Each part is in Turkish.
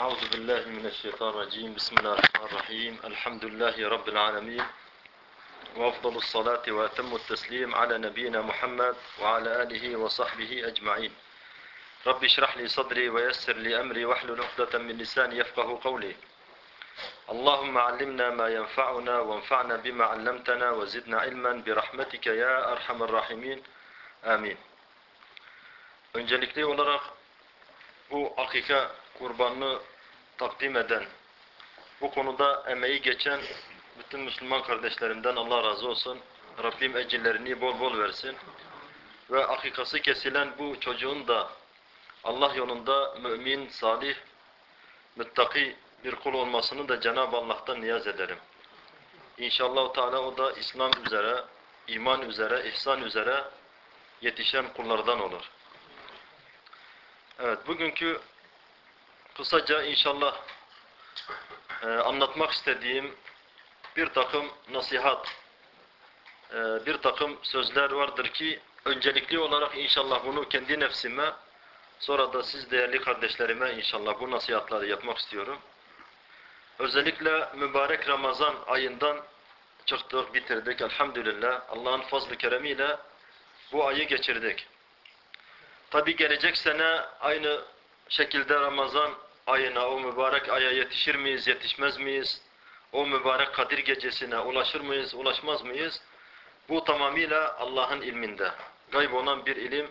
أعوذ بالله من الشيطان الرجيم. بسم الله الرحمن الرحيم. الحمد لله رب العالمين. وأفضل الصلاة وأتم التسليم على نبينا محمد وعلى آله وصحبه أجمعين. رب اشرح لي صدري ويسر لي أمري واحلل عقدة من لساني يفقه قولي. اللهم علمنا ما ينفعنا وانفعنا بما علمتنا وزدنا علما برحمتك يا أرحم الراحمين. آمين. Öncelikli olarak bu akika kurbanını takdim eden, bu konuda emeği geçen bütün Müslüman kardeşlerimden Allah razı olsun. Rabbim ecirlerini bol bol versin. Ve akikası kesilen bu çocuğun da Allah yolunda mümin, salih, müttaki bir kul olmasını da Cenab-ı Allah'tan niyaz ederim. İnşallah Teala o da İslam üzere, iman üzere, ihsan üzere yetişen kullardan olur. Evet, bugünkü kısaca inşallah e, anlatmak istediğim bir takım nasihat, e, bir takım sözler vardır ki öncelikli olarak inşallah bunu kendi nefsime, sonra da siz değerli kardeşlerime inşallah bu nasihatları yapmak istiyorum. Özellikle mübarek Ramazan ayından çıktık, bitirdik elhamdülillah. Allah'ın fazlı keremiyle bu ayı geçirdik. Tabi gelecek sene aynı şekilde Ramazan ayına, o mübarek aya yetişir miyiz, yetişmez miyiz? O mübarek Kadir gecesine ulaşır mıyız, ulaşmaz mıyız? Bu tamamıyla Allah'ın ilminde. Gayb olan bir ilim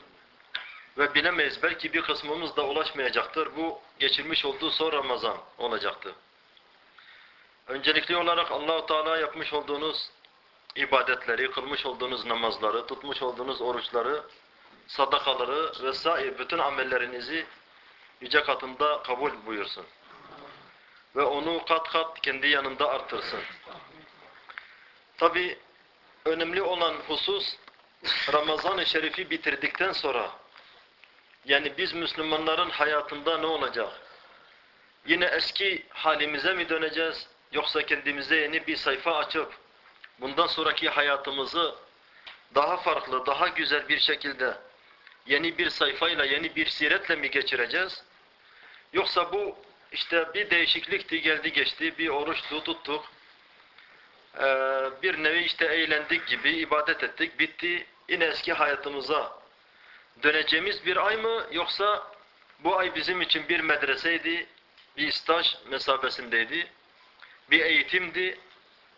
ve bilemeyiz. Belki bir kısmımız da ulaşmayacaktır. Bu geçirmiş olduğu son Ramazan olacaktı. Öncelikli olarak Allahu Teala yapmış olduğunuz ibadetleri, kılmış olduğunuz namazları, tutmuş olduğunuz oruçları, sadakaları vesaire bütün amellerinizi yüce katında kabul buyursun. Ve onu kat kat kendi yanında artırsın. Tabi önemli olan husus Ramazan-ı Şerif'i bitirdikten sonra yani biz Müslümanların hayatında ne olacak? Yine eski halimize mi döneceğiz? Yoksa kendimize yeni bir sayfa açıp bundan sonraki hayatımızı daha farklı, daha güzel bir şekilde yeni bir sayfayla, yeni bir siretle mi geçireceğiz? Yoksa bu işte bir değişiklikti, geldi geçti, bir oruçtu, tuttuk. Ee, bir nevi işte eğlendik gibi, ibadet ettik, bitti. Yine eski hayatımıza döneceğimiz bir ay mı? Yoksa bu ay bizim için bir medreseydi, bir staj mesabesindeydi, bir eğitimdi,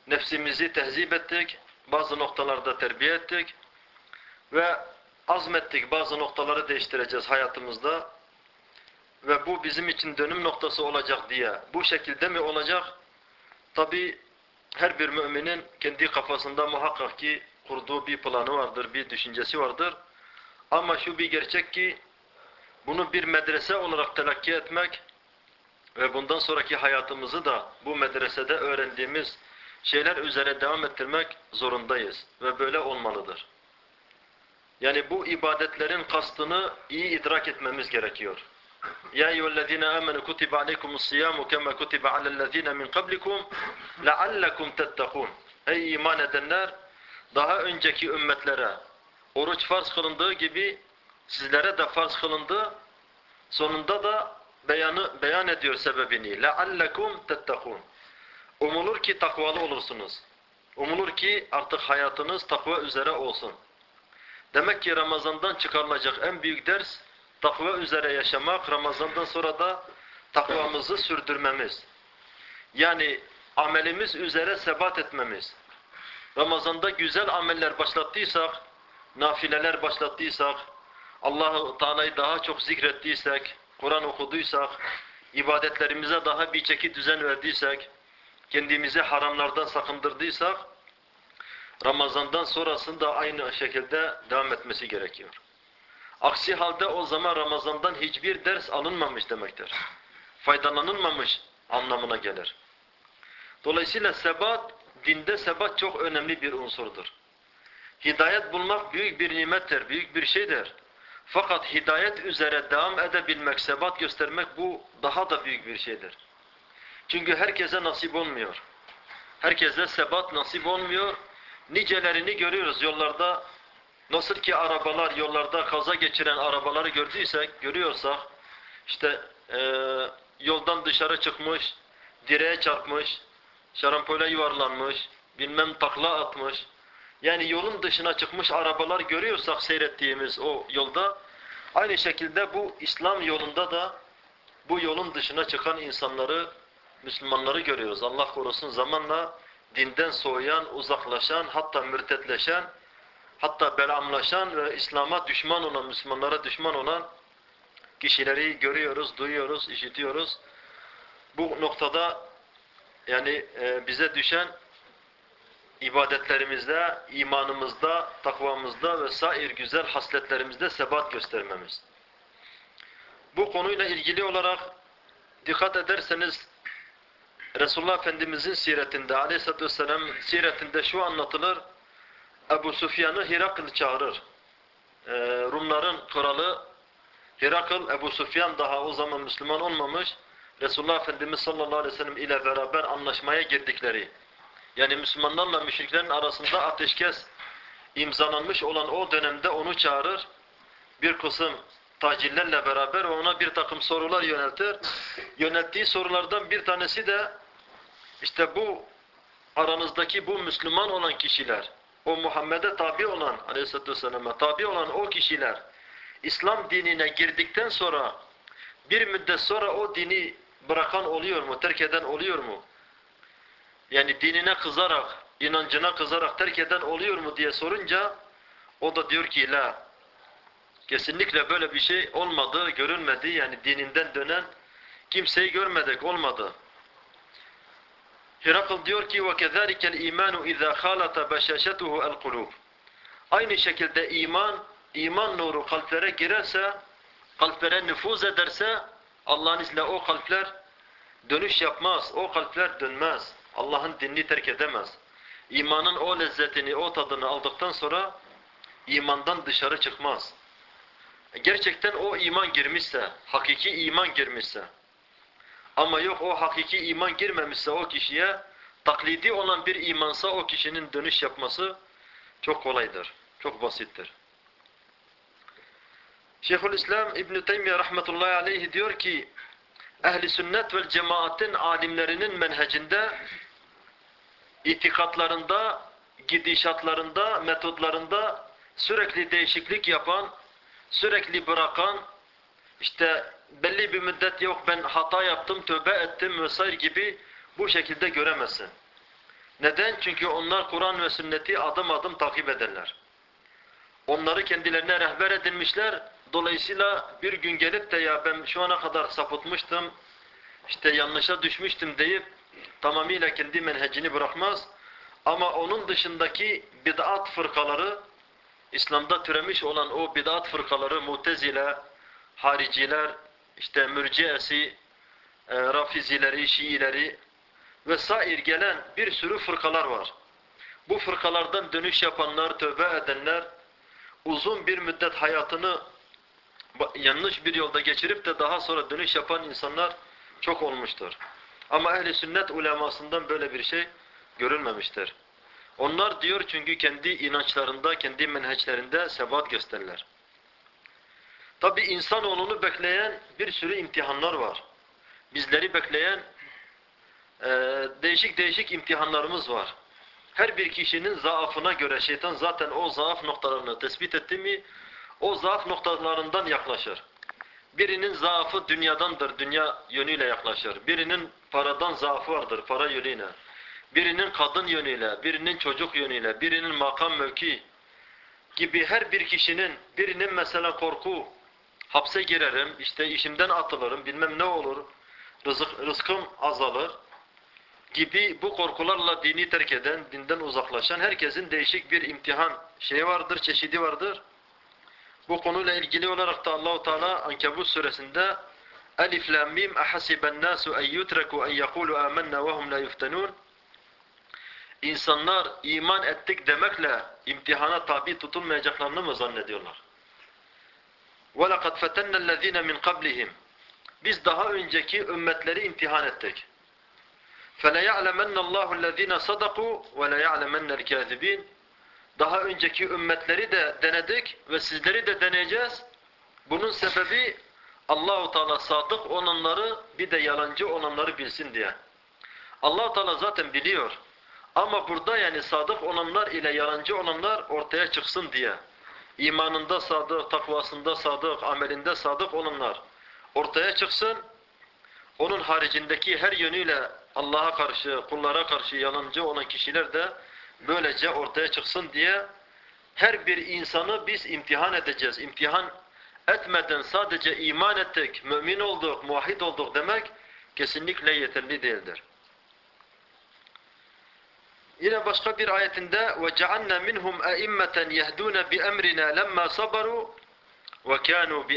nefsimizi tehzip ettik, bazı noktalarda terbiye ettik ve azmettik bazı noktaları değiştireceğiz hayatımızda ve bu bizim için dönüm noktası olacak diye bu şekilde mi olacak? Tabi her bir müminin kendi kafasında muhakkak ki kurduğu bir planı vardır, bir düşüncesi vardır. Ama şu bir gerçek ki bunu bir medrese olarak telakki etmek ve bundan sonraki hayatımızı da bu medresede öğrendiğimiz şeyler üzere devam ettirmek zorundayız ve böyle olmalıdır. Yani bu ibadetlerin kastını iyi idrak etmemiz gerekiyor. Ya eyyühellezine amenu kutibe aleykumus siyamu kema kutibe alellezine min kablikum leallekum tettekun. Ey iman edenler daha önceki ümmetlere oruç farz kılındığı gibi sizlere de farz kılındı. Sonunda da beyanı beyan ediyor sebebini. Leallekum tettekun. Umulur ki takvalı olursunuz. Umulur ki artık hayatınız takva üzere olsun. Demek ki Ramazan'dan çıkarılacak en büyük ders takva üzere yaşamak, Ramazan'dan sonra da takvamızı sürdürmemiz. Yani amelimiz üzere sebat etmemiz. Ramazan'da güzel ameller başlattıysak, nafileler başlattıysak, Allah-u Teala'yı daha çok zikrettiysek, Kur'an okuduysak, ibadetlerimize daha bir çeki düzen verdiysek, kendimizi haramlardan sakındırdıysak, Ramazan'dan sonrasında aynı şekilde devam etmesi gerekiyor. Aksi halde o zaman Ramazan'dan hiçbir ders alınmamış demektir. Faydalanılmamış anlamına gelir. Dolayısıyla sebat, dinde sebat çok önemli bir unsurdur. Hidayet bulmak büyük bir nimettir, büyük bir şeydir. Fakat hidayet üzere devam edebilmek, sebat göstermek bu daha da büyük bir şeydir. Çünkü herkese nasip olmuyor. Herkese sebat nasip olmuyor. Nicelerini görüyoruz yollarda. Nasıl ki arabalar yollarda kaza geçiren arabaları gördüysek, görüyorsak, işte e, yoldan dışarı çıkmış, direğe çarpmış, şarampole yuvarlanmış, bilmem takla atmış. Yani yolun dışına çıkmış arabalar görüyorsak seyrettiğimiz o yolda, aynı şekilde bu İslam yolunda da bu yolun dışına çıkan insanları, Müslümanları görüyoruz. Allah korusun zamanla dinden soğuyan, uzaklaşan, hatta mürtetleşen, hatta belamlaşan ve İslam'a düşman olan, Müslümanlara düşman olan kişileri görüyoruz, duyuyoruz, işitiyoruz. Bu noktada yani e, bize düşen ibadetlerimizde, imanımızda, takvamızda ve sair güzel hasletlerimizde sebat göstermemiz. Bu konuyla ilgili olarak dikkat ederseniz Resulullah Efendimizin siretinde, aleyhissalatü vesselam siretinde şu anlatılır. Ebu Sufyan'ı Hirakl çağırır. Ee, Rumların kralı Hirakl, Ebu Sufyan daha o zaman Müslüman olmamış. Resulullah Efendimiz sallallahu aleyhi ve sellem ile beraber anlaşmaya girdikleri, yani Müslümanlarla müşriklerin arasında ateşkes imzalanmış olan o dönemde onu çağırır. Bir kısım tacillerle beraber ona bir takım sorular yöneltir. Yönelttiği sorulardan bir tanesi de işte bu aranızdaki bu Müslüman olan kişiler, o Muhammed'e tabi olan aleyhissalatü vesselam'a tabi olan o kişiler İslam dinine girdikten sonra bir müddet sonra o dini bırakan oluyor mu, terk eden oluyor mu? Yani dinine kızarak, inancına kızarak terk eden oluyor mu diye sorunca o da diyor ki la kesinlikle böyle bir şey olmadı, görülmedi. Yani dininden dönen kimseyi görmedik, olmadı. Hirakl diyor ki وَكَذَٰلِكَ الْا۪يمَانُ اِذَا خَالَةَ بَشَاشَتُهُ الْقُلُوبِ Aynı şekilde iman, iman nuru kalplere girerse, kalplere nüfuz ederse, Allah'ın izniyle o kalpler dönüş yapmaz, o kalpler dönmez. Allah'ın dinini terk edemez. İmanın o lezzetini, o tadını aldıktan sonra imandan dışarı çıkmaz. Gerçekten o iman girmişse, hakiki iman girmişse, ama yok o hakiki iman girmemişse o kişiye, taklidi olan bir imansa o kişinin dönüş yapması çok kolaydır, çok basittir. Şeyhülislam İbn Teymiyye rahmetullahi aleyhi diyor ki, ehli sünnet ve cemaatin alimlerinin menhecinde, itikatlarında, gidişatlarında, metodlarında sürekli değişiklik yapan, sürekli bırakan, işte belli bir müddet yok ben hata yaptım, tövbe ettim vesaire gibi bu şekilde göremezsin. Neden? Çünkü onlar Kur'an ve sünneti adım adım takip ederler. Onları kendilerine rehber edinmişler. Dolayısıyla bir gün gelip de ya ben şu ana kadar sapıtmıştım, işte yanlışa düşmüştüm deyip tamamıyla kendi menhecini bırakmaz. Ama onun dışındaki bid'at fırkaları, İslam'da türemiş olan o bid'at fırkaları, mutezile, hariciler, işte mürciyesi, e, rafizileri, şiileri vesair gelen bir sürü fırkalar var. Bu fırkalardan dönüş yapanlar, tövbe edenler, uzun bir müddet hayatını yanlış bir yolda geçirip de daha sonra dönüş yapan insanlar çok olmuştur. Ama ehli sünnet ulemasından böyle bir şey görülmemiştir. Onlar diyor çünkü kendi inançlarında, kendi menheçlerinde sebat gösterirler. Tabi insanoğlunu bekleyen bir sürü imtihanlar var. Bizleri bekleyen e, değişik değişik imtihanlarımız var. Her bir kişinin zaafına göre şeytan zaten o zaaf noktalarını tespit etti mi, o zaaf noktalarından yaklaşır. Birinin zaafı dünyadandır, dünya yönüyle yaklaşır. Birinin paradan zaafı vardır, para yönüyle. Birinin kadın yönüyle, birinin çocuk yönüyle, birinin makam mevki gibi her bir kişinin, birinin mesela korku, hapse girerim, işte işimden atılırım, bilmem ne olur, rızık, rızkım azalır gibi bu korkularla dini terk eden, dinden uzaklaşan herkesin değişik bir imtihan şeyi vardır, çeşidi vardır. Bu konuyla ilgili olarak da Allahu Teala Ankebut suresinde Elif lam mim ahasiben nasu en yutraku en yekulu amennâ ve hum la yuftanun İnsanlar iman ettik demekle imtihana tabi tutulmayacaklarını mı zannediyorlar? وَلَقَدْ فَتَنَّ الَّذ۪ينَ مِنْ قَبْلِهِمْ Biz daha önceki ümmetleri imtihan ettik. فَلَيَعْلَمَنَّ اللّٰهُ الَّذ۪ينَ صَدَقُوا وَلَيَعْلَمَنَّ الْكَاذِب۪ينَ Daha önceki ümmetleri de denedik ve sizleri de deneyeceğiz. Bunun sebebi Allahu Teala sadık olanları bir de yalancı olanları bilsin diye. Allahu Teala zaten biliyor. Ama burada yani sadık olanlar ile yalancı olanlar ortaya çıksın diye. İmanında sadık, takvasında sadık, amelinde sadık olanlar ortaya çıksın. Onun haricindeki her yönüyle Allah'a karşı, kullara karşı yalancı olan kişiler de böylece ortaya çıksın diye her bir insanı biz imtihan edeceğiz. İmtihan etmeden sadece iman ettik, mümin olduk, muvahhid olduk demek kesinlikle yeterli değildir. Yine başka bir ayetinde ve cealna minhum a'immeten yehdun bi emrina lemma sabaru ve kanu.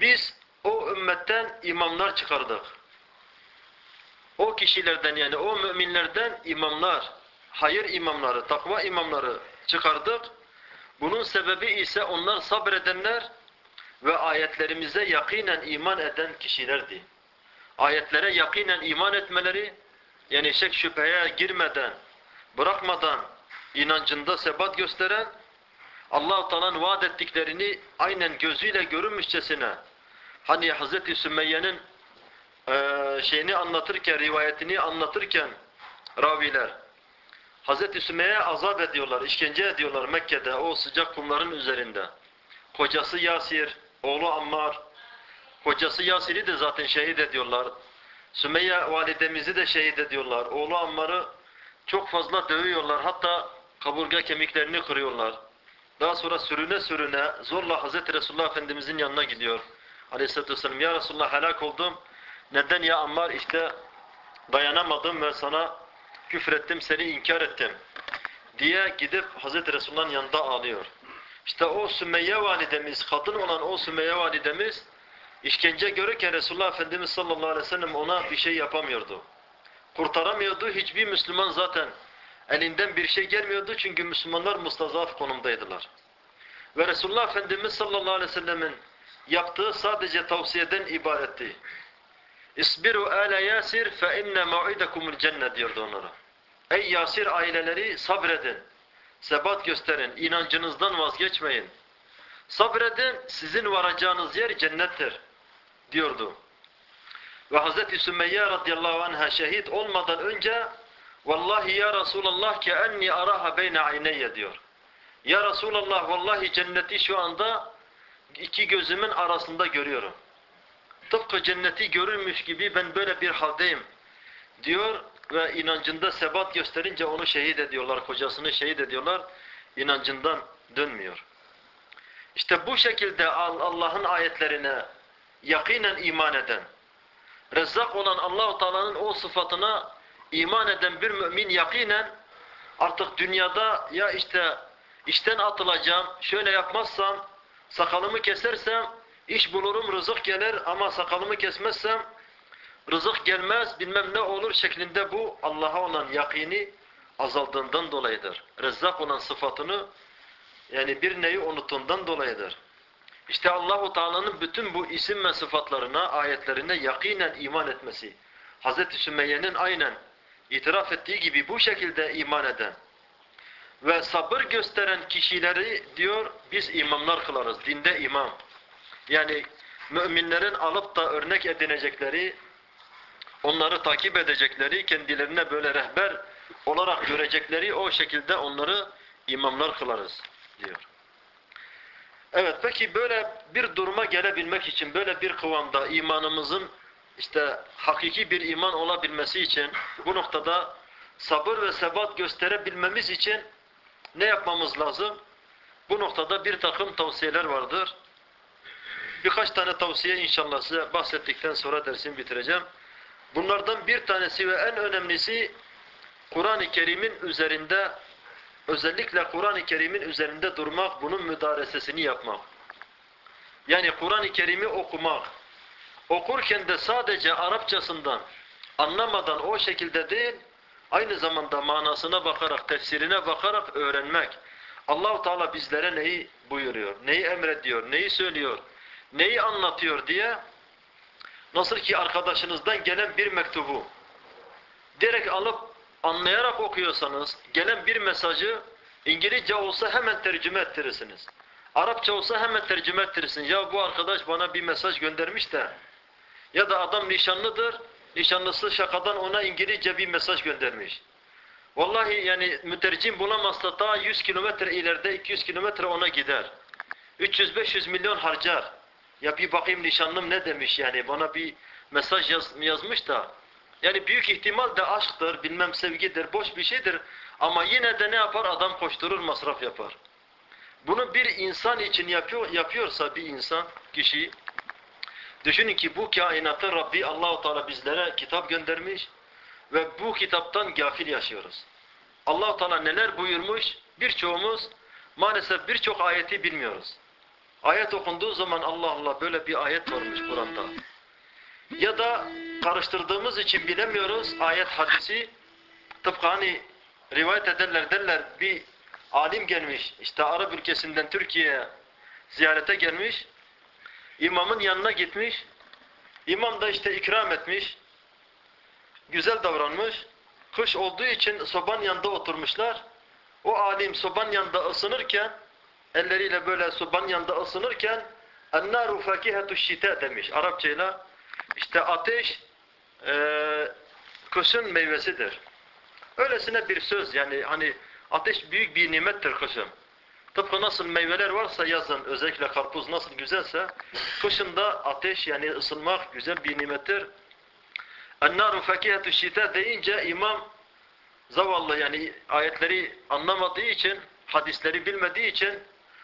Biz o ümmetten imamlar çıkardık. O kişilerden yani o müminlerden imamlar, hayır imamları, takva imamları çıkardık. Bunun sebebi ise onlar sabredenler ve ayetlerimize yakinen iman eden kişilerdi. Ayetlere yakinen iman etmeleri, yani şek şüpheye girmeden, bırakmadan inancında sebat gösteren, Allah-u Teala'nın vaat ettiklerini aynen gözüyle görünmüşçesine, hani Hz. Sümeyye'nin e, şeyini anlatırken, rivayetini anlatırken raviler, Hz. Sümeyye azap ediyorlar, işkence ediyorlar Mekke'de o sıcak kumların üzerinde. Kocası Yasir, oğlu Ammar, kocası Yasir'i de zaten şehit ediyorlar. Sümeyye validemizi de şehit ediyorlar. Oğlu Ammar'ı çok fazla dövüyorlar. Hatta kaburga kemiklerini kırıyorlar. Daha sonra sürüne sürüne zorla Hz. Resulullah Efendimizin yanına gidiyor. Aleyhisselatü Vesselam Ya Resulullah helak oldum. Neden ya Ammar işte dayanamadım ve sana küfrettim, seni inkar ettim diye gidip Hz. Resulullah'ın yanında ağlıyor. İşte o Sümeyye validemiz, kadın olan o Sümeyye validemiz işkence görürken Resulullah Efendimiz sallallahu aleyhi ve sellem ona bir şey yapamıyordu. Kurtaramıyordu. Hiçbir Müslüman zaten elinden bir şey gelmiyordu çünkü Müslümanlar mustazaf konumdaydılar. Ve Resulullah Efendimiz sallallahu aleyhi ve sellemin yaptığı sadece tavsiyeden ibaretti. İsbiru ala Yasir fe inne mau'idakumul cennet diyordu onlara. Ey Yasir aileleri sabredin. Sebat gösterin. inancınızdan vazgeçmeyin. Sabredin. Sizin varacağınız yer cennettir. Diyordu. Ve Hz. Sümeyye radıyallahu anh'a şehit olmadan önce Vallahi ya Resulallah ki enni araha beyne ayneyye diyor. Ya Resulallah vallahi cenneti şu anda iki gözümün arasında görüyorum. Tıpkı cenneti görürmüş gibi ben böyle bir haldeyim diyor ve inancında sebat gösterince onu şehit ediyorlar, kocasını şehit ediyorlar. inancından dönmüyor. İşte bu şekilde Allah'ın ayetlerine yakinen iman eden, Rezzak olan Allahu Teala'nın o sıfatına iman eden bir mümin yakinen artık dünyada ya işte işten atılacağım, şöyle yapmazsam, sakalımı kesersem iş bulurum, rızık gelir ama sakalımı kesmezsem rızık gelmez, bilmem ne olur şeklinde bu Allah'a olan yakini azaldığından dolayıdır. Rezzak olan sıfatını yani bir neyi unuttuğundan dolayıdır. İşte Allahu Teala'nın bütün bu isim ve sıfatlarına, ayetlerine yakinen iman etmesi. Hz. Sümeyye'nin aynen itiraf ettiği gibi bu şekilde iman eden ve sabır gösteren kişileri diyor biz imamlar kılarız. Dinde imam. Yani müminlerin alıp da örnek edinecekleri, onları takip edecekleri, kendilerine böyle rehber olarak görecekleri o şekilde onları imamlar kılarız diyor. Evet peki böyle bir duruma gelebilmek için böyle bir kıvamda imanımızın işte hakiki bir iman olabilmesi için bu noktada sabır ve sebat gösterebilmemiz için ne yapmamız lazım? Bu noktada bir takım tavsiyeler vardır. Birkaç tane tavsiye inşallah size bahsettikten sonra dersimi bitireceğim. Bunlardan bir tanesi ve en önemlisi Kur'an-ı Kerim'in üzerinde özellikle Kur'an-ı Kerim'in üzerinde durmak, bunun müdaresesini yapmak. Yani Kur'an-ı Kerim'i okumak. Okurken de sadece Arapçasından anlamadan o şekilde değil, aynı zamanda manasına bakarak, tefsirine bakarak öğrenmek. Allahu Teala bizlere neyi buyuruyor, neyi emrediyor, neyi söylüyor, neyi anlatıyor diye nasıl ki arkadaşınızdan gelen bir mektubu direkt alıp anlayarak okuyorsanız gelen bir mesajı İngilizce olsa hemen tercüme ettirirsiniz. Arapça olsa hemen tercüme ettirirsin. Ya bu arkadaş bana bir mesaj göndermiş de ya da adam nişanlıdır. Nişanlısı şakadan ona İngilizce bir mesaj göndermiş. Vallahi yani mütercim bulamazsa daha 100 kilometre ileride 200 kilometre ona gider. 300-500 milyon harcar. Ya bir bakayım nişanlım ne demiş yani bana bir mesaj yaz, yazmış da. Yani büyük ihtimal de aşktır, bilmem sevgidir, boş bir şeydir. Ama yine de ne yapar? Adam koşturur, masraf yapar. Bunu bir insan için yapıyor, yapıyorsa bir insan, kişi, düşünün ki bu kainatı Rabbi Allahu Teala bizlere kitap göndermiş ve bu kitaptan gafil yaşıyoruz. Allahu Teala neler buyurmuş? Birçoğumuz maalesef birçok ayeti bilmiyoruz. Ayet okunduğu zaman Allah Allah böyle bir ayet varmış Kur'an'da. Ya da karıştırdığımız için bilemiyoruz ayet hadisi. Tıpkı hani rivayet ederler derler bir alim gelmiş işte Arap ülkesinden Türkiye'ye ziyarete gelmiş. İmamın yanına gitmiş. İmam da işte ikram etmiş. Güzel davranmış. Kış olduğu için sobanın yanında oturmuşlar. O alim sobanın yanında ısınırken elleriyle böyle sobanın yanında ısınırken اَنَّارُ فَكِهَةُ الشِّتَى demiş Arapçayla. İşte ateş ee, e, kısım meyvesidir. Öylesine bir söz yani hani ateş büyük bir nimettir kısım. Tıpkı nasıl meyveler varsa yazın özellikle karpuz nasıl güzelse kışın da ateş yani ısınmak güzel bir nimettir. Ennâru fekihetü şite deyince imam zavallı yani ayetleri anlamadığı için hadisleri bilmediği için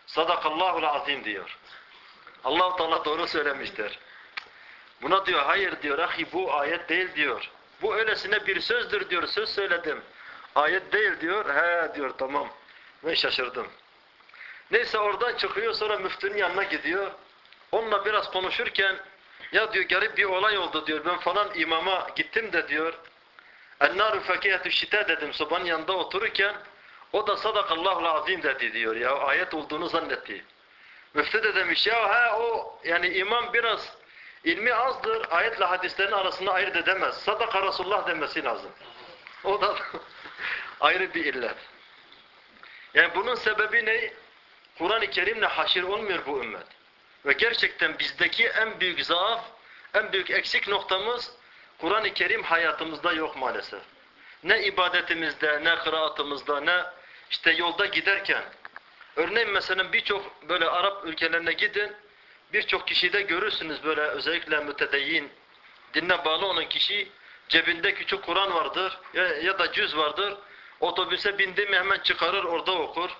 sadakallahul azim diyor. allah Teala doğru söylemiştir. Buna diyor hayır diyor ahi bu ayet değil diyor. Bu öylesine bir sözdür diyor söz söyledim. Ayet değil diyor. He diyor tamam. Ben şaşırdım. Neyse oradan çıkıyor sonra müftünün yanına gidiyor. Onunla biraz konuşurken ya diyor garip bir olay oldu diyor. Ben falan imama gittim de diyor. Ennâru fekîhetü şite dedim sobanın yanında otururken o da sadakallahu azim dedi diyor ya ayet olduğunu zannetti. Müftü de demiş ya ha o yani imam biraz ilmi azdır ayetle hadislerin arasında ayırt edemez. Sadaka Resulullah demesi lazım. O da ayrı bir illet. Yani bunun sebebi ne? Kur'an-ı Kerim'le haşir olmuyor bu ümmet. Ve gerçekten bizdeki en büyük zaaf, en büyük eksik noktamız Kur'an-ı Kerim hayatımızda yok maalesef. Ne ibadetimizde, ne kıraatımızda, ne işte yolda giderken. Örneğin mesela birçok böyle Arap ülkelerine gidin, birçok kişide görürsünüz böyle özellikle mütedeyyin, dinle bağlı olan kişi cebinde küçük Kur'an vardır ya, ya da cüz vardır. Otobüse bindi mi hemen çıkarır orada okur.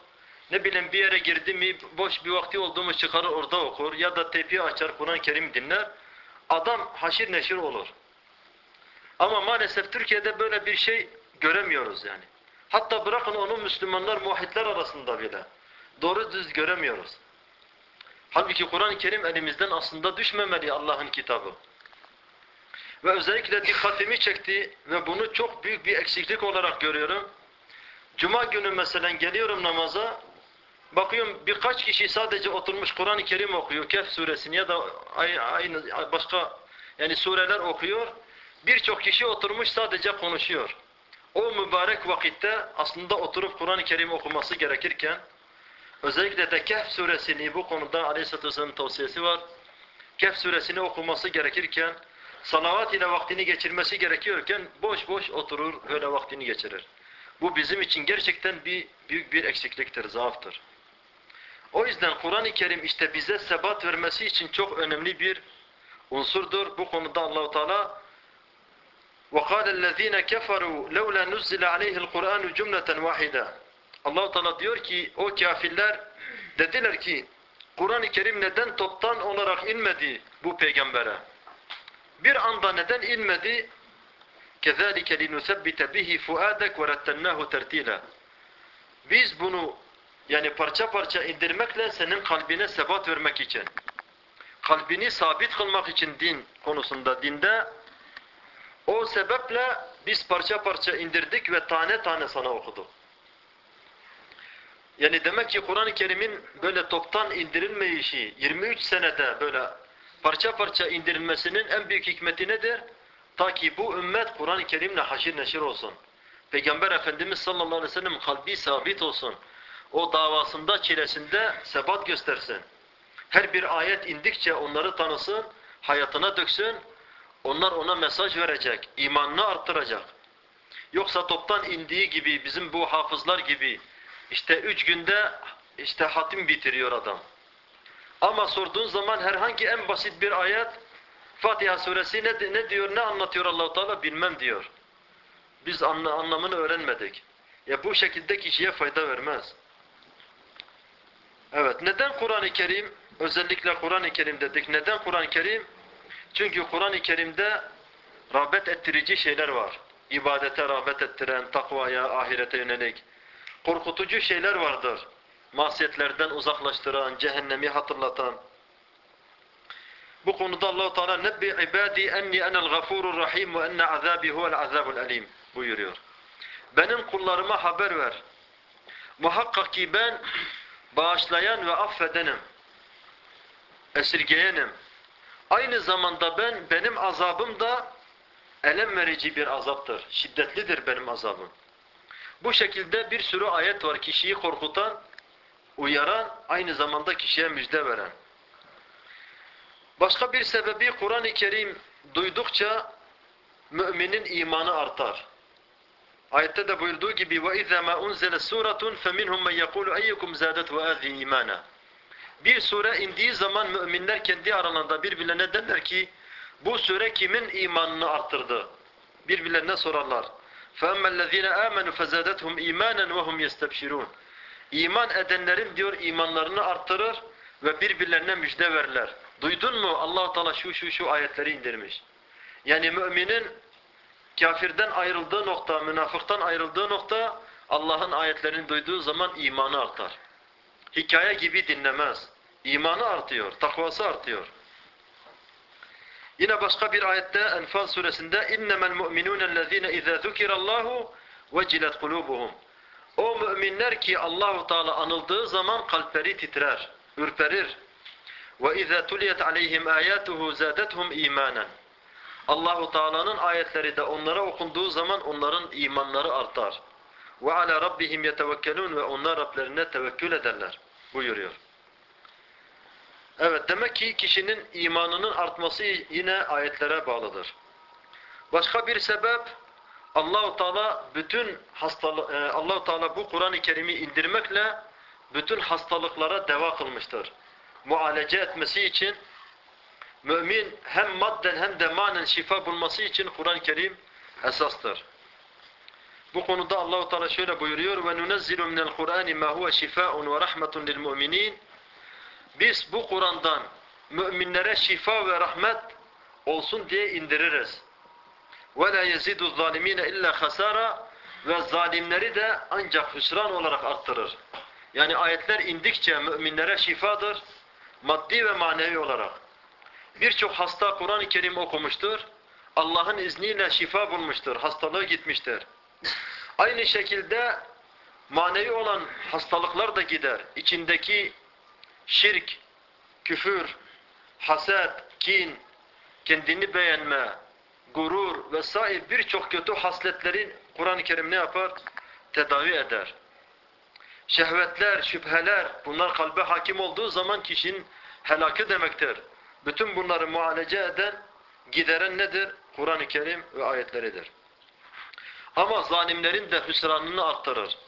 Ne bileyim bir yere girdi mi boş bir vakti oldu mu çıkarır orada okur. Ya da tepi açar Kur'an-ı Kerim dinler. Adam haşir neşir olur. Ama maalesef Türkiye'de böyle bir şey göremiyoruz yani. Hatta bırakın onu Müslümanlar, muahitler arasında bile. Doğru düz göremiyoruz. Halbuki Kur'an-ı Kerim elimizden aslında düşmemeli Allah'ın kitabı. Ve özellikle dikkatimi çekti ve bunu çok büyük bir eksiklik olarak görüyorum. Cuma günü mesela geliyorum namaza, bakıyorum birkaç kişi sadece oturmuş Kur'an-ı Kerim okuyor, Kehf suresini ya da aynı başka yani sureler okuyor. Birçok kişi oturmuş sadece konuşuyor. O mübarek vakitte aslında oturup Kur'an-ı Kerim okuması gerekirken özellikle de Kehf suresini bu konuda Aleyhisselatü Vesselam'ın tavsiyesi var. Kehf suresini okuması gerekirken salavat ile vaktini geçirmesi gerekiyorken boş boş oturur öyle vaktini geçirir. Bu bizim için gerçekten bir büyük bir eksikliktir, zaaftır. O yüzden Kur'an-ı Kerim işte bize sebat vermesi için çok önemli bir unsurdur. Bu konuda Allahu Teala وَقَالَ الَّذ۪ينَ كَفَرُوا لَوْلَا نُزِّلَ عَلَيْهِ الْقُرْآنُ جُمْلَةً وَاحِدًا allah Teala diyor ki o kafirler dediler ki Kur'an-ı Kerim neden toptan olarak inmedi bu peygambere? Bir anda neden inmedi? كَذَٰلِكَ لِنُثَبِّتَ بِهِ فُؤَادَكْ وَرَتَّلْنَاهُ تَرْتِيلًا Biz bunu yani parça parça indirmekle senin kalbine sebat vermek için, kalbini sabit kılmak için din konusunda, dinde o sebeple biz parça parça indirdik ve tane tane sana okuduk. Yani demek ki Kur'an-ı Kerim'in böyle toptan indirilmeyişi 23 senede böyle parça parça indirilmesinin en büyük hikmeti nedir? Ta ki bu ümmet Kur'an-ı Kerim'le haşir neşir olsun. Peygamber Efendimiz sallallahu aleyhi ve sellem kalbi sabit olsun. o davasında, çilesinde sebat göstersin. Her bir ayet indikçe onları tanısın, hayatına döksün, onlar ona mesaj verecek, imanını arttıracak. Yoksa toptan indiği gibi, bizim bu hafızlar gibi, işte üç günde işte hatim bitiriyor adam. Ama sorduğun zaman herhangi en basit bir ayet, Fatiha suresi ne, ne diyor, ne anlatıyor Allahu Teala bilmem diyor. Biz anla, anlamını öğrenmedik. Ya bu şekilde kişiye fayda vermez. Evet, neden Kur'an-ı Kerim, özellikle Kur'an-ı Kerim dedik, neden Kur'an-ı Kerim? Çünkü Kur'an-ı Kerim'de rağbet ettirici şeyler var. İbadete rağbet ettiren, takvaya, ahirete yönelik. Korkutucu şeyler vardır. Masiyetlerden uzaklaştıran, cehennemi hatırlatan. Bu konuda Allah-u Teala nebbi ibadi enni enel gafurur rahim ve enne azabi huvel azabul alim buyuruyor. Benim kullarıma haber ver. Muhakkak ki ben bağışlayan ve affedenim. Esirgeyenim. Aynı zamanda ben benim azabım da elem verici bir azaptır. Şiddetlidir benim azabım. Bu şekilde bir sürü ayet var kişiyi korkutan, uyaran, aynı zamanda kişiye müjde veren. Başka bir sebebi Kur'an-ı Kerim duydukça müminin imanı artar. Ayette de buyurduğu gibi وَاِذَا مَا اُنْزَلَ سُورَةٌ فَمِنْهُمْ مَنْ يَقُولُ اَيُّكُمْ زَادَتْ وَاَذِي اِيمَانًا Bir sure indiği zaman müminler kendi aralarında birbirlerine derler ki bu sure kimin imanını arttırdı? Birbirlerine sorarlar. فَأَمَّا الَّذ۪ينَ آمَنُوا فَزَادَتْهُمْ اِيمَانًا وَهُمْ يَسْتَبْشِرُونَ İman edenlerin diyor imanlarını arttırır ve birbirlerine müjde verirler. Duydun mu allah Teala şu şu şu ayetleri indirmiş. Yani müminin kafirden ayrıldığı nokta, münafıktan ayrıldığı nokta Allah'ın ayetlerini duyduğu zaman imanı artar. Hikaye gibi dinlemez. İmanı artıyor, takvası artıyor. Yine başka bir ayette Enfal suresinde innemel mu'minûnellezîne izâ zukirallahu vecilet kulûbuhum. O müminler ki Allahu Teala anıldığı zaman kalpleri titrer, ürperir. Ve izâ tuliyet aleyhim âyâtuhu zâdethum îmânen. Allahu Teala'nın ayetleri de onlara okunduğu zaman onların imanları artar. Ve ala rabbihim yetevekkelun ve onlar Rablerine tevekkül ederler buyuruyor. Evet demek ki kişinin imanının artması yine ayetlere bağlıdır. Başka bir sebep Allahu Teala bütün hastalık Allahu Teala bu Kur'an-ı Kerim'i indirmekle bütün hastalıklara deva kılmıştır. Mualece etmesi için mümin hem madden hem de manen şifa bulması için Kur'an-ı Kerim esastır. Bu konuda Allahu Teala şöyle buyuruyor ve nunezzilu minel Kur'ani ma huve şifaun ve rahmetun lil mu'minin. Biz bu Kur'an'dan müminlere şifa ve rahmet olsun diye indiririz. La yezidu zalimine illa hasara ve zalimleri de ancak hüsran olarak arttırır. Yani ayetler indikçe müminlere şifadır, maddi ve manevi olarak. Birçok hasta Kur'an-ı Kerim okumuştur, Allah'ın izniyle şifa bulmuştur, hastalığı gitmiştir. Aynı şekilde manevi olan hastalıklar da gider. İçindeki şirk, küfür, haset, kin, kendini beğenme, gurur vesaire birçok kötü hasletlerin Kur'an-ı Kerim ne yapar? Tedavi eder. Şehvetler, şüpheler bunlar kalbe hakim olduğu zaman kişinin helakı demektir. Bütün bunları muhalece eden, gideren nedir? Kur'an-ı Kerim ve ayetleridir. Ama zalimlerin de hüsranını arttırır.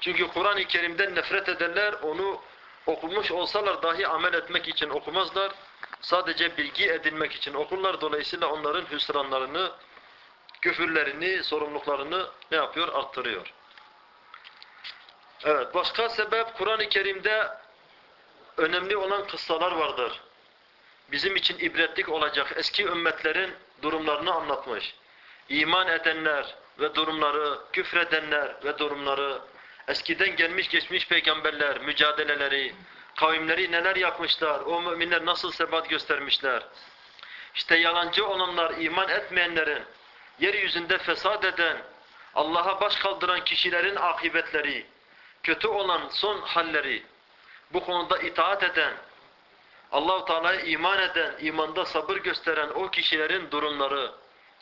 Çünkü Kur'an-ı Kerim'den nefret ederler, onu okumuş olsalar dahi amel etmek için okumazlar. Sadece bilgi edinmek için okurlar. Dolayısıyla onların hüsranlarını, küfürlerini, sorumluluklarını ne yapıyor? Arttırıyor. Evet, başka sebep Kur'an-ı Kerim'de önemli olan kıssalar vardır. Bizim için ibretlik olacak eski ümmetlerin durumlarını anlatmış. İman edenler ve durumları, küfredenler ve durumları, eskiden gelmiş geçmiş peygamberler, mücadeleleri, kavimleri neler yapmışlar, o müminler nasıl sebat göstermişler. İşte yalancı olanlar, iman etmeyenlerin, yeryüzünde fesat eden, Allah'a baş kaldıran kişilerin akıbetleri, kötü olan son halleri, bu konuda itaat eden, Allah-u Teala'ya iman eden, imanda sabır gösteren o kişilerin durumları,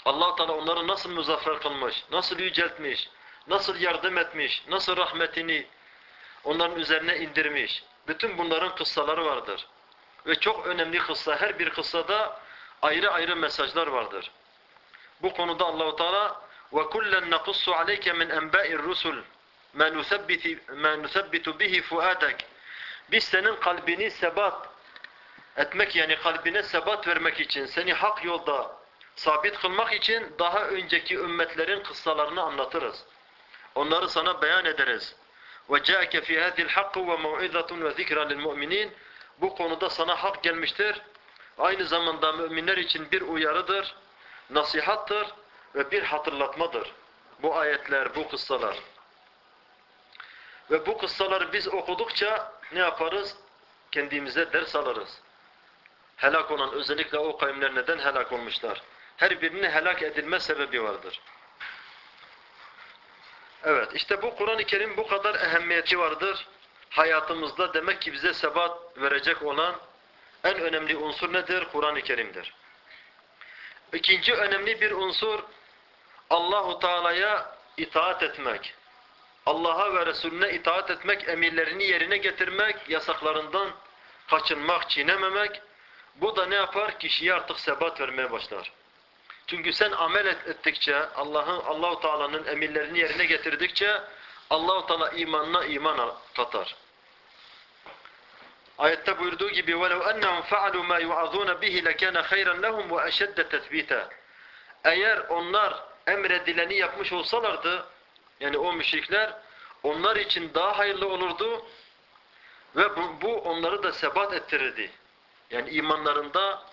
allah Teala onları nasıl muzaffer kılmış, nasıl yüceltmiş, nasıl yardım etmiş, nasıl rahmetini onların üzerine indirmiş. Bütün bunların kıssaları vardır. Ve çok önemli kıssa. Her bir kıssada ayrı ayrı mesajlar vardır. Bu konuda Allahu Teala ve kullen naqussu aleyke min enba'ir rusul ma nuthabbiti ma nuthabbitu bihi fuadak. Biz senin kalbini sebat etmek yani kalbine sebat vermek için seni hak yolda sabit kılmak için daha önceki ümmetlerin kıssalarını anlatırız. Onları sana beyan ederiz. Hakku ve mev'izatun ve zikra lil mu'minin. Bu konuda sana hak gelmiştir. Aynı zamanda müminler için bir uyarıdır, nasihattır ve bir hatırlatmadır. Bu ayetler, bu kıssalar. Ve bu kıssaları biz okudukça ne yaparız? Kendimize ders alırız. Helak olan özellikle o kavimler neden helak olmuşlar? Her birinin helak edilme sebebi vardır. Evet, işte bu Kur'an-ı Kerim bu kadar ehemmiyeti vardır. Hayatımızda demek ki bize sebat verecek olan en önemli unsur nedir? Kur'an-ı Kerim'dir. İkinci önemli bir unsur Allahu Teala'ya itaat etmek. Allah'a ve Resulüne itaat etmek, emirlerini yerine getirmek, yasaklarından kaçınmak, çiğnememek. Bu da ne yapar? Kişiye artık sebat vermeye başlar. Çünkü sen amel et, ettikçe, Allah'ın Allahu Teala'nın emirlerini yerine getirdikçe Allahu Teala imanına iman katar. Ayette buyurduğu gibi وَلَوْ أَنَّهُمْ فَعَلُوا مَا يُعَظُونَ بِهِ لَكَانَ خَيْرًا لَهُمْ وَأَشَدَّ تَثْبِيتًا Eğer onlar emredileni yapmış olsalardı, yani o müşrikler, onlar için daha hayırlı olurdu ve bu, bu onları da sebat ettirirdi. Yani imanlarında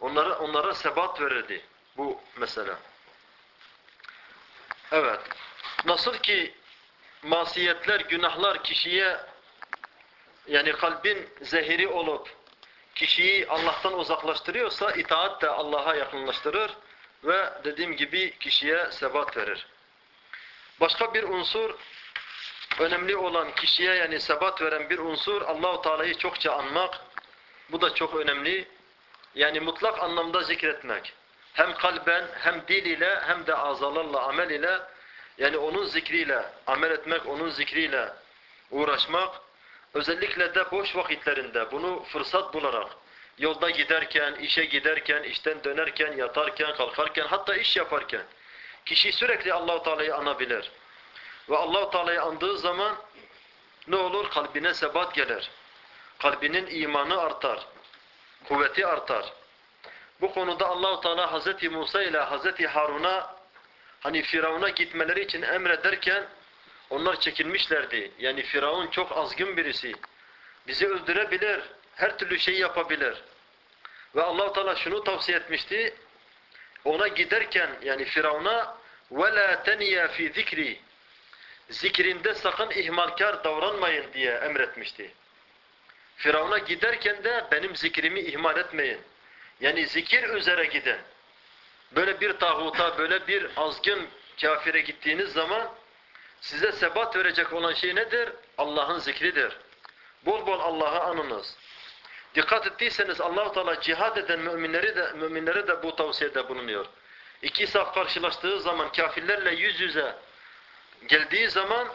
onlara, onlara sebat verirdi bu mesela. Evet. Nasıl ki masiyetler, günahlar kişiye yani kalbin zehiri olup kişiyi Allah'tan uzaklaştırıyorsa itaat de Allah'a yakınlaştırır ve dediğim gibi kişiye sebat verir. Başka bir unsur önemli olan kişiye yani sebat veren bir unsur Allahu Teala'yı çokça anmak. Bu da çok önemli. Yani mutlak anlamda zikretmek. Hem kalben hem dil ile hem de azalarla amel ile yani onun zikriyle amel etmek, onun zikriyle uğraşmak özellikle de boş vakitlerinde bunu fırsat bularak yolda giderken, işe giderken, işten dönerken, yatarken, kalkarken hatta iş yaparken kişi sürekli Allahu Teala'yı anabilir. Ve Allahu Teala'yı andığı zaman ne olur? Kalbine sebat gelir. Kalbinin imanı artar Kuvveti artar. Bu konuda Allahu Teala Hazreti Musa ile Hazreti Harun'a hani Firavun'a gitmeleri için emrederken onlar çekinmişlerdi. Yani Firavun çok azgın birisi. Bizi öldürebilir. Her türlü şeyi yapabilir. Ve Allahu Teala şunu tavsiye etmişti. Ona giderken yani Firavun'a وَلَا تَنِيَا فِي ذِكْرِ Zikrinde sakın ihmalkar davranmayın diye emretmişti. Firavun'a giderken de benim zikrimi ihmal etmeyin. Yani zikir üzere gidin. Böyle bir tağuta, böyle bir azgın kafire gittiğiniz zaman size sebat verecek olan şey nedir? Allah'ın zikridir. Bol bol Allah'ı anınız. Dikkat ettiyseniz Allah-u Teala cihad eden müminleri de, müminlere de bu tavsiyede bulunuyor. İki saf karşılaştığı zaman kafirlerle yüz yüze geldiği zaman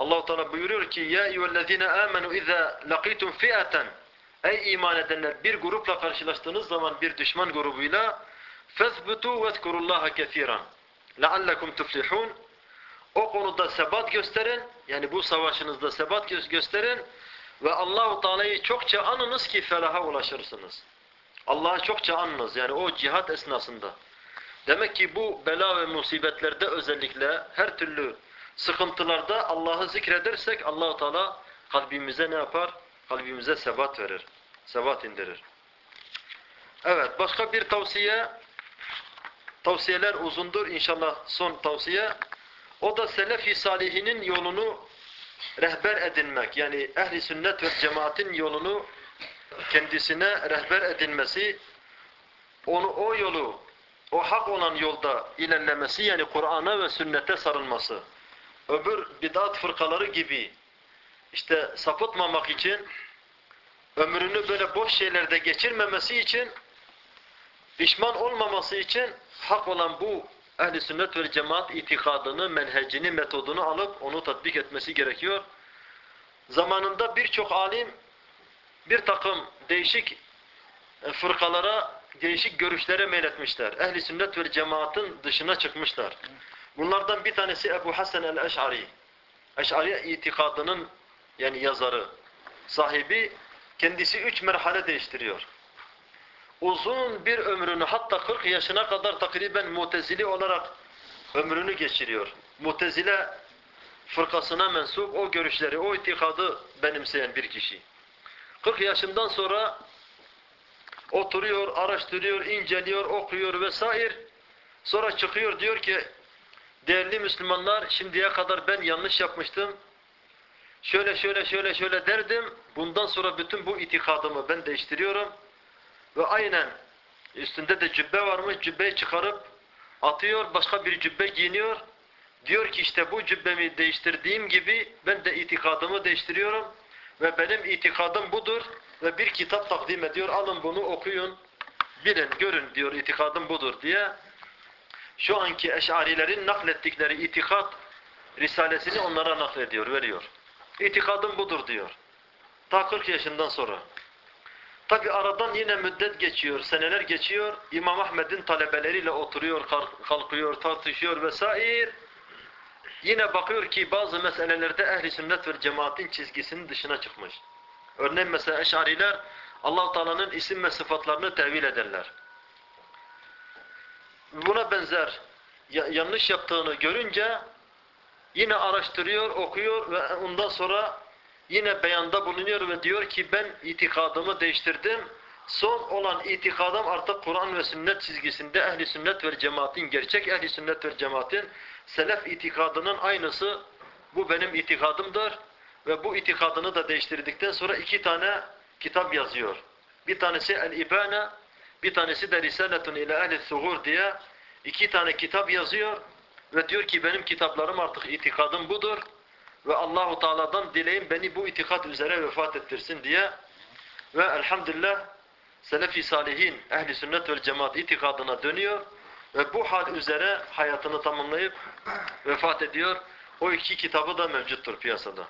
Allah-u Teala buyuruyor ki ya eyyühellezine amenu iza laqitum fi'aten Ey iman edenler bir grupla karşılaştığınız zaman bir düşman grubuyla fezbutu vezkurullaha kesiran. Leallekum tuflihun. O konuda sebat gösterin. Yani bu savaşınızda sebat gösterin. Ve Allahu Teala'yı çokça anınız ki felaha ulaşırsınız. Allah'ı çokça anınız yani o cihat esnasında. Demek ki bu bela ve musibetlerde özellikle her türlü sıkıntılarda Allah'ı zikredersek Allahu Teala kalbimize ne yapar? Kalbimize sebat verir. Sebat indirir. Evet, başka bir tavsiye tavsiyeler uzundur inşallah son tavsiye. O da selef-i salihinin yolunu rehber edinmek. Yani ehli sünnet ve cemaatin yolunu kendisine rehber edinmesi, onu o yolu, o hak olan yolda ilerlemesi yani Kur'an'a ve sünnete sarılması. Öbür bid'at fırkaları gibi işte sapıtmamak için ömrünü böyle boş şeylerde geçirmemesi için pişman olmaması için hak olan bu ehli sünnet ve cemaat itikadını, menhecini, metodunu alıp onu tatbik etmesi gerekiyor. Zamanında birçok alim bir takım değişik e, fırkalara, değişik görüşlere meyletmişler. Ehli sünnet ve cemaatin dışına çıkmışlar. Bunlardan bir tanesi Ebu Hasan el-Eş'ari. Eş'ari itikadının yani yazarı, sahibi kendisi üç merhale değiştiriyor. Uzun bir ömrünü hatta 40 yaşına kadar takriben mutezili olarak ömrünü geçiriyor. Mutezile fırkasına mensup o görüşleri, o itikadı benimseyen bir kişi. 40 yaşından sonra oturuyor, araştırıyor, inceliyor, okuyor vesaire. Sonra çıkıyor diyor ki değerli Müslümanlar şimdiye kadar ben yanlış yapmıştım. Şöyle şöyle şöyle şöyle derdim. Bundan sonra bütün bu itikadımı ben değiştiriyorum. Ve aynen üstünde de cübbe varmış. Cübbeyi çıkarıp atıyor. Başka bir cübbe giyiniyor. Diyor ki işte bu cübbemi değiştirdiğim gibi ben de itikadımı değiştiriyorum. Ve benim itikadım budur. Ve bir kitap takdim ediyor. Alın bunu okuyun. Bilin, görün diyor itikadım budur diye. Şu anki eşarilerin naklettikleri itikat risalesini onlara naklediyor, veriyor. İtikadım budur diyor. Ta 40 yaşından sonra. Tabi aradan yine müddet geçiyor, seneler geçiyor. İmam Ahmed'in talebeleriyle oturuyor, kalkıyor, tartışıyor vesaire. Yine bakıyor ki bazı meselelerde ehli sünnet ve cemaatin çizgisinin dışına çıkmış. Örneğin mesela eşariler allah Teala'nın isim ve sıfatlarını tevil ederler. Buna benzer yanlış yaptığını görünce yine araştırıyor, okuyor ve ondan sonra yine beyanda bulunuyor ve diyor ki ben itikadımı değiştirdim. Son olan itikadım artık Kur'an ve sünnet çizgisinde ehli sünnet ve cemaatin, gerçek ehli sünnet ve cemaatin selef itikadının aynısı bu benim itikadımdır. Ve bu itikadını da değiştirdikten sonra iki tane kitap yazıyor. Bir tanesi El-İbane, bir tanesi de Risaletun ila ehli sugur diye iki tane kitap yazıyor ve diyor ki benim kitaplarım artık itikadım budur ve Allahu Teala'dan dileyin beni bu itikat üzere vefat ettirsin diye ve elhamdülillah Selefi Salihin ehli sünnet ve cemaat itikadına dönüyor ve bu hal üzere hayatını tamamlayıp vefat ediyor. O iki kitabı da mevcuttur piyasada.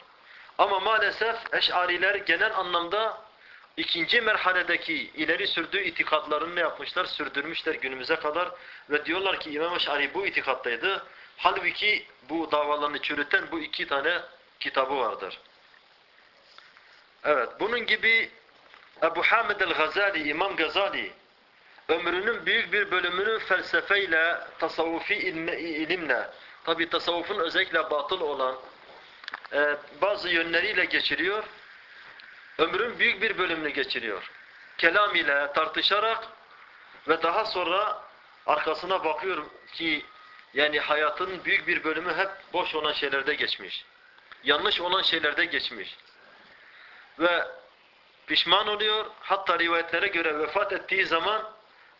Ama maalesef eşariler genel anlamda ikinci merhaledeki ileri sürdüğü itikadlarını ne yapmışlar? Sürdürmüşler günümüze kadar ve diyorlar ki İmam Eş'ari bu itikattaydı. Halbuki bu davalarını çürüten bu iki tane kitabı vardır. Evet, bunun gibi Ebu Hamid el-Gazali, İmam Gazali ömrünün büyük bir bölümünü felsefeyle, tasavvufi ilimle, tabi tasavvufun özellikle batıl olan e, bazı yönleriyle geçiriyor. Ömrün büyük bir bölümünü geçiriyor. Kelam ile tartışarak ve daha sonra arkasına bakıyor ki yani hayatın büyük bir bölümü hep boş olan şeylerde geçmiş. Yanlış olan şeylerde geçmiş. Ve pişman oluyor. Hatta rivayetlere göre vefat ettiği zaman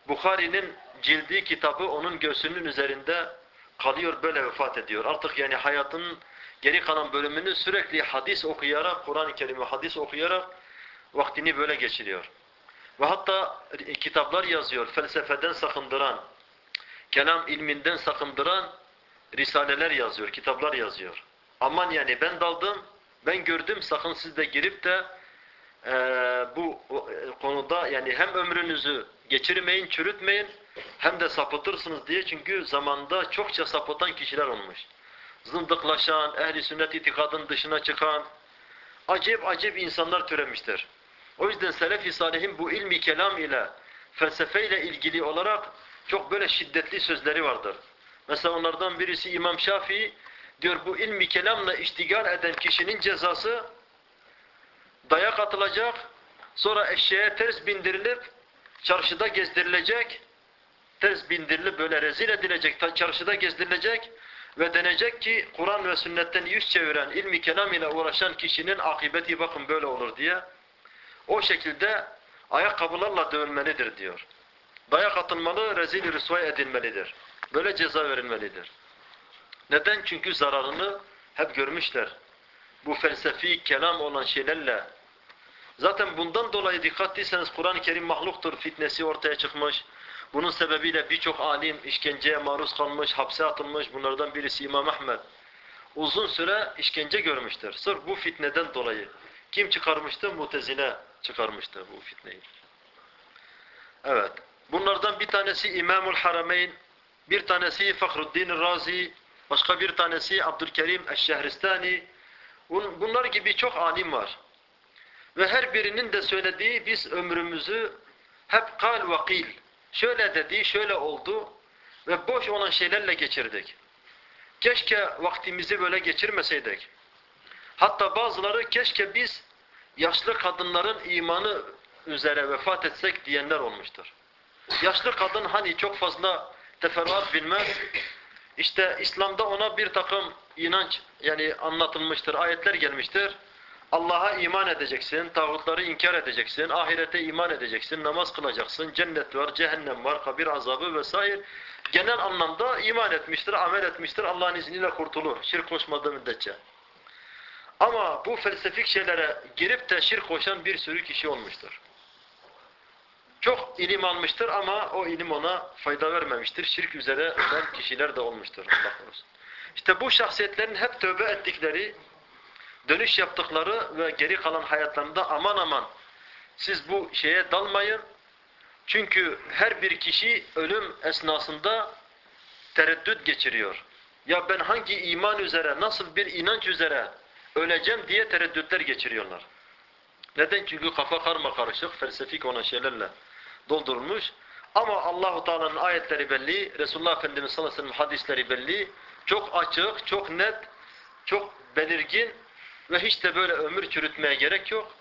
Bukhari'nin cildi kitabı onun göğsünün üzerinde kalıyor böyle vefat ediyor. Artık yani hayatının geri kalan bölümünü sürekli hadis okuyarak, Kur'an-ı Kerim'i hadis okuyarak vaktini böyle geçiriyor. Ve hatta kitaplar yazıyor, felsefeden sakındıran, kelam ilminden sakındıran risaleler yazıyor, kitaplar yazıyor. Aman yani ben daldım, ben gördüm sakın siz de girip de e, bu e, konuda yani hem ömrünüzü geçirmeyin, çürütmeyin hem de sapıtırsınız diye çünkü zamanda çokça sapıtan kişiler olmuş. Zındıklaşan, ehli sünnet itikadın dışına çıkan acayip acayip insanlar türemiştir. O yüzden selef-i salihin bu ilmi kelam ile felsefe ile ilgili olarak çok böyle şiddetli sözleri vardır. Mesela onlardan birisi İmam Şafii diyor bu ilmi kelamla iştigal eden kişinin cezası dayak atılacak, sonra eşeğe ters bindirilip çarşıda gezdirilecek, ters bindirilip böyle rezil edilecek, çarşıda gezdirilecek ve denecek ki Kur'an ve sünnetten yüz çeviren, ilmi kelam ile uğraşan kişinin akıbeti bakın böyle olur diye o şekilde ayakkabılarla dövülmelidir diyor. Dayak atılmalı, rezil rüsvay edilmelidir. Böyle ceza verilmelidir. Neden? Çünkü zararını hep görmüşler. Bu felsefi kelam olan şeylerle. Zaten bundan dolayı dikkat ettiyseniz Kur'an-ı Kerim mahluktur fitnesi ortaya çıkmış. Bunun sebebiyle birçok alim işkenceye maruz kalmış, hapse atılmış. Bunlardan birisi İmam Ahmed. Uzun süre işkence görmüştür. Sırf bu fitneden dolayı. Kim çıkarmıştı? Mutezile çıkarmıştı bu fitneyi. Evet. Bunlardan bir tanesi İmamul Harameyn, bir tanesi Fahruddin Razi, başka bir tanesi Abdülkerim Eşşehristani. Bun- Bunlar gibi çok alim var. Ve her birinin de söylediği biz ömrümüzü hep kal vakil. Şöyle dedi, şöyle oldu ve boş olan şeylerle geçirdik. Keşke vaktimizi böyle geçirmeseydik. Hatta bazıları keşke biz yaşlı kadınların imanı üzere vefat etsek diyenler olmuştur. Yaşlı kadın hani çok fazla teferruat bilmez. İşte İslam'da ona bir takım inanç yani anlatılmıştır, ayetler gelmiştir. Allah'a iman edeceksin, tağutları inkar edeceksin, ahirete iman edeceksin, namaz kılacaksın, cennet var, cehennem var, kabir azabı vesaire. Genel anlamda iman etmiştir, amel etmiştir, Allah'ın izniyle kurtulur, şirk koşmadığı müddetçe. Ama bu felsefik şeylere girip de şirk koşan bir sürü kişi olmuştur. Çok ilim almıştır ama o ilim ona fayda vermemiştir. Şirk üzere ölen kişiler de olmuştur. Allah korusun. İşte bu şahsiyetlerin hep tövbe ettikleri, dönüş yaptıkları ve geri kalan hayatlarında aman aman siz bu şeye dalmayın. Çünkü her bir kişi ölüm esnasında tereddüt geçiriyor. Ya ben hangi iman üzere, nasıl bir inanç üzere öleceğim diye tereddütler geçiriyorlar. Neden? Çünkü kafa karma karışık, felsefik olan şeylerle doldurulmuş. Ama Allahu Teala'nın ayetleri belli, Resulullah Efendimiz sallallahu aleyhi ve sellem hadisleri belli. Çok açık, çok net, çok belirgin ve hiç de böyle ömür çürütmeye gerek yok.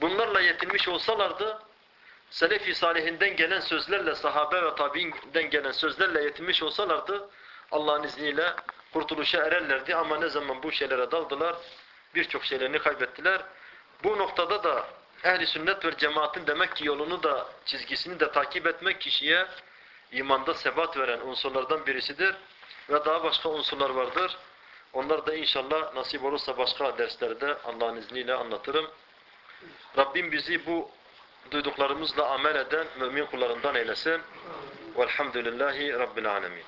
Bunlarla yetinmiş olsalardı, Selefi salihinden gelen sözlerle, sahabe ve tabiinden gelen sözlerle yetinmiş olsalardı, Allah'ın izniyle kurtuluşa ererlerdi. Ama ne zaman bu şeylere daldılar, birçok şeylerini kaybettiler. Bu noktada da ehli sünnet ve cemaatin demek ki yolunu da, çizgisini de takip etmek kişiye imanda sebat veren unsurlardan birisidir. Ve daha başka unsurlar vardır. Onlar da inşallah nasip olursa başka derslerde Allah'ın izniyle anlatırım. Rabbim bizi bu duyduklarımızla amel eden mümin kullarından eylesin. Velhamdülillahi Rabbil alemin.